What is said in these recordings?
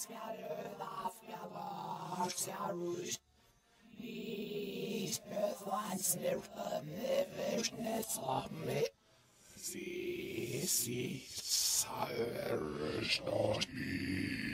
Ska röda fjälar ska rust Isböðan snurðum yfir snesami See, see, særust og snýr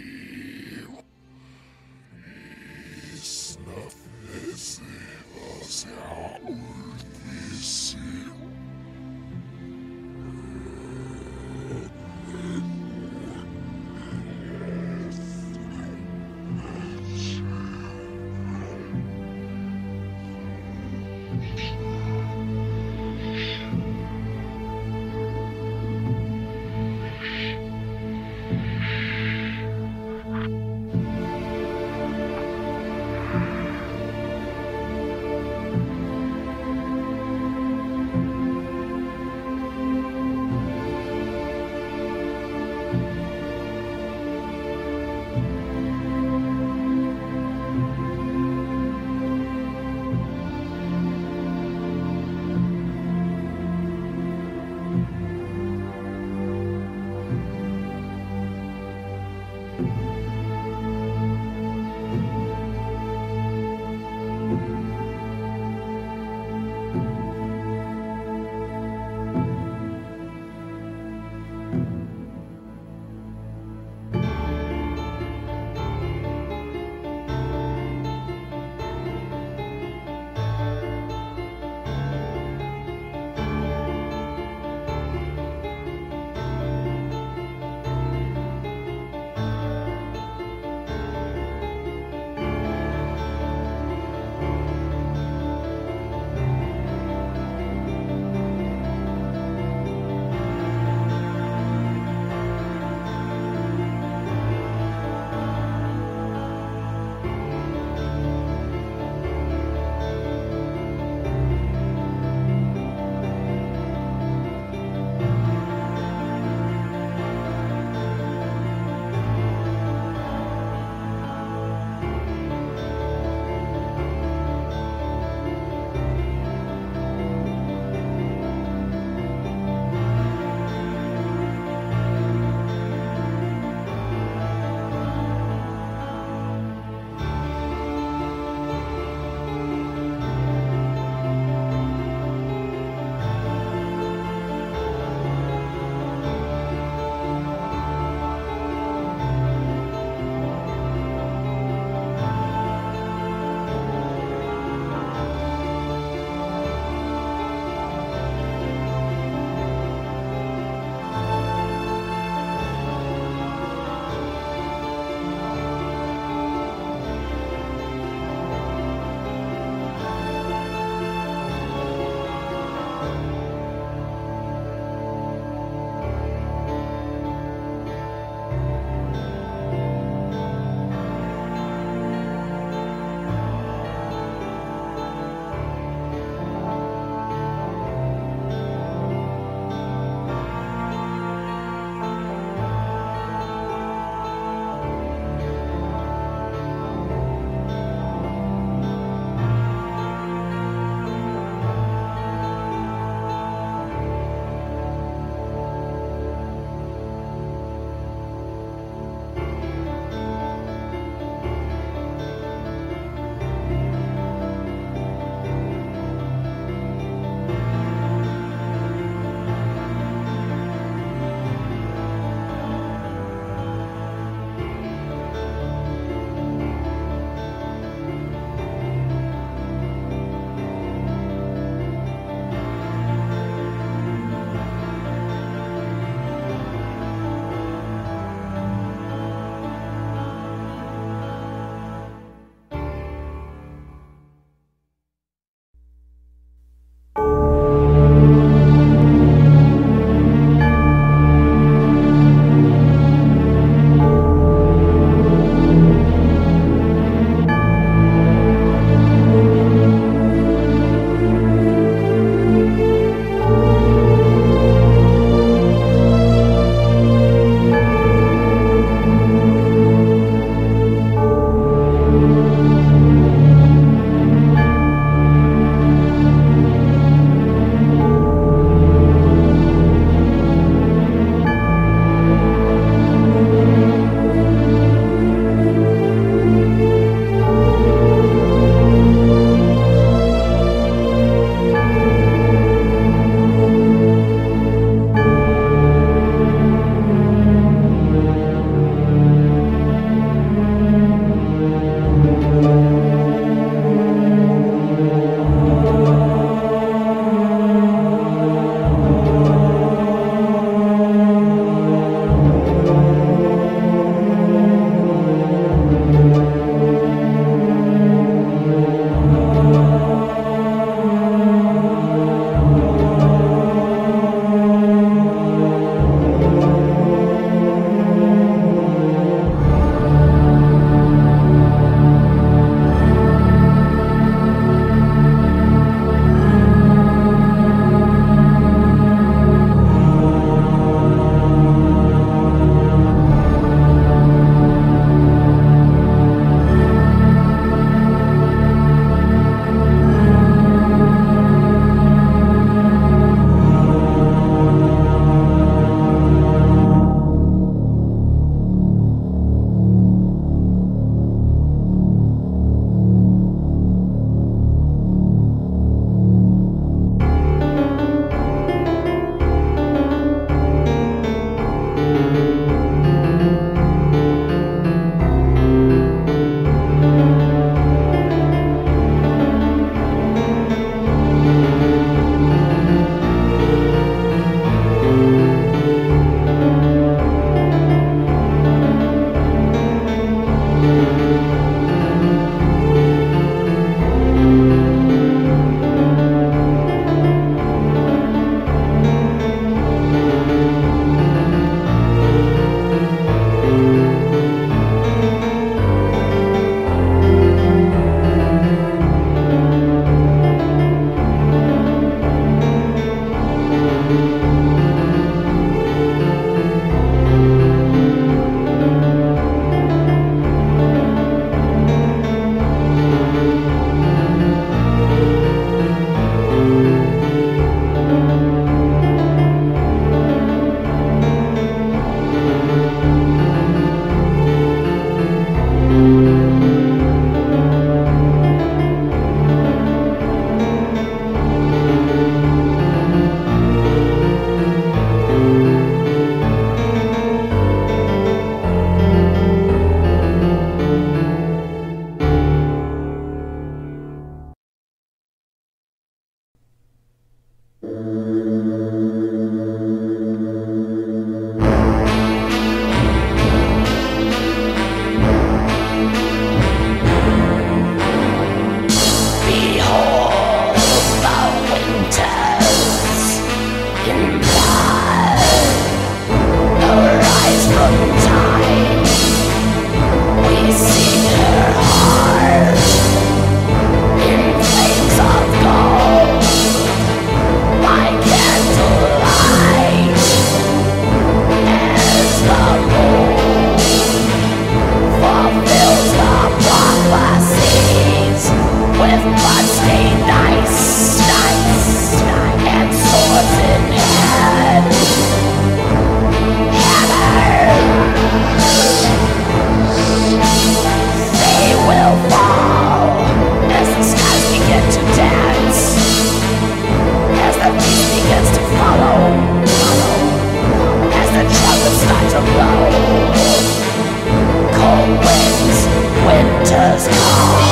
winter's come.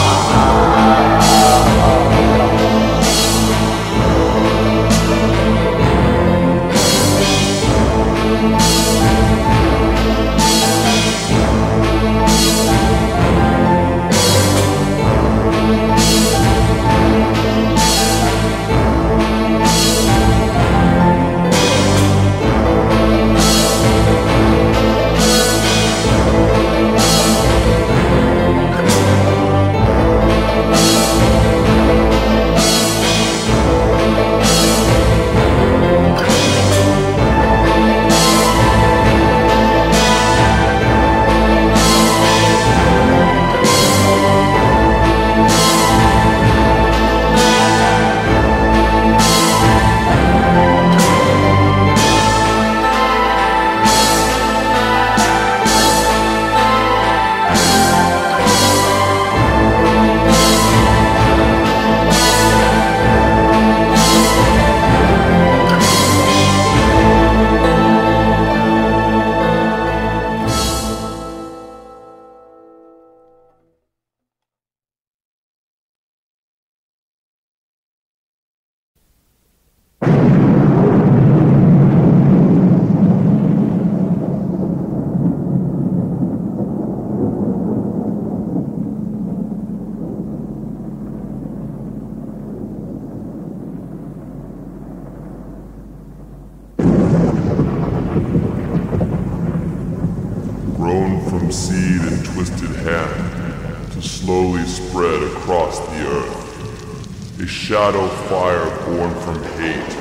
Shadow fire born from hate,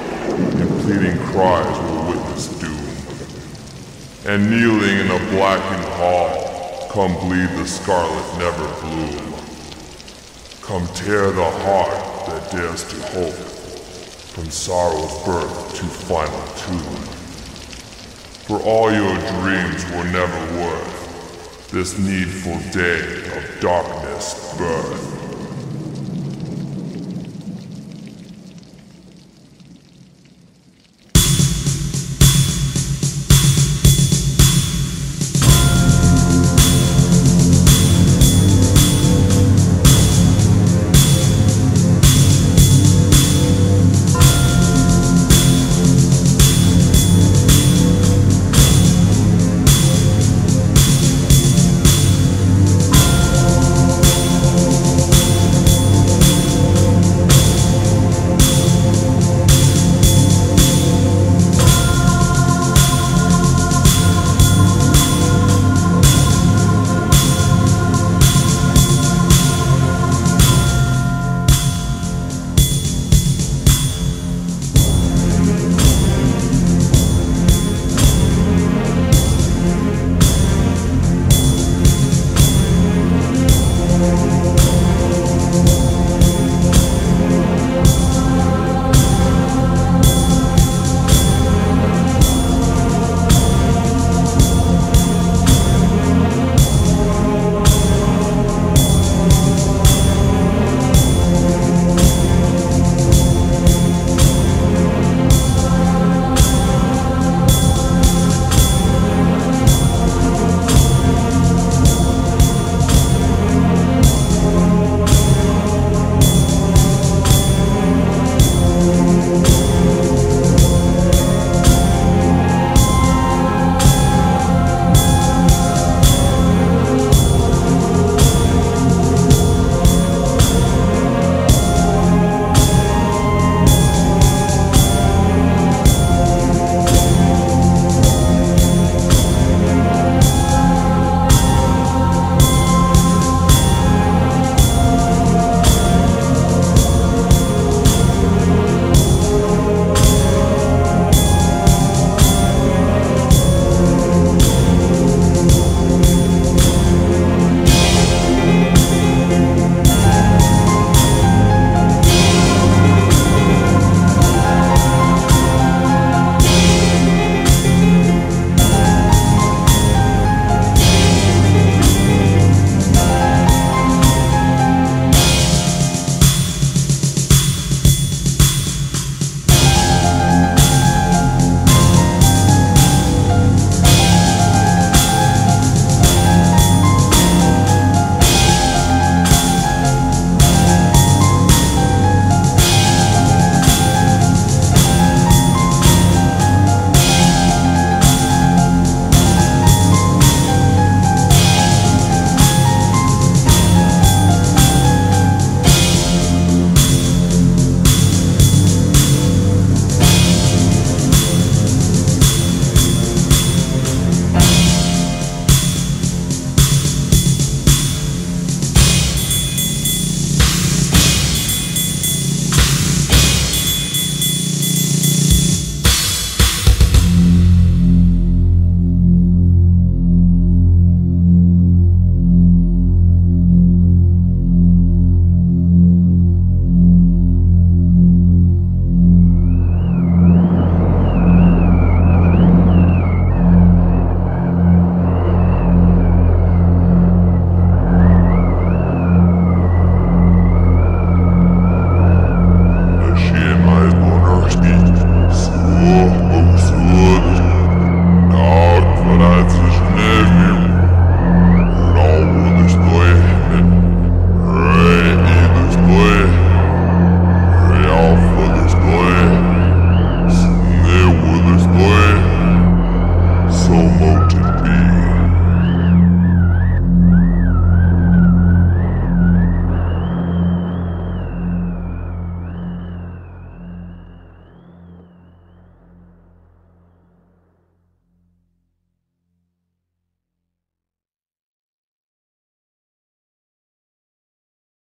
and pleading cries will witness doom. And kneeling in a blackened hall, come bleed the scarlet never bloom. Come tear the heart that dares to hope, from sorrow's birth to final tomb. For all your dreams were never worth this needful day of darkness birth.